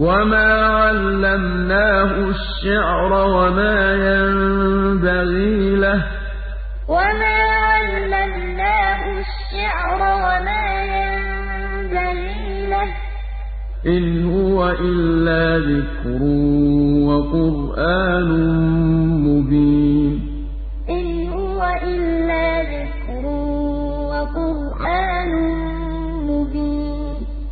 وَمَا عَلَّمْنَاهُ الشِّعْرَ وَمَا يَنبَغِي لَهُ ۚ وَمَا عَلَّمْنَاهُ الشِّعْرَ وَمَا يَنبَغِي لَهُ ۚ إِنْ هُوَ إِلَّا ذِكْرٌ وَقُرْآنٌ مُّبِينٌ